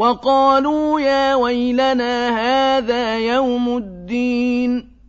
وقالوا يا ويلنا هذا يوم الدين.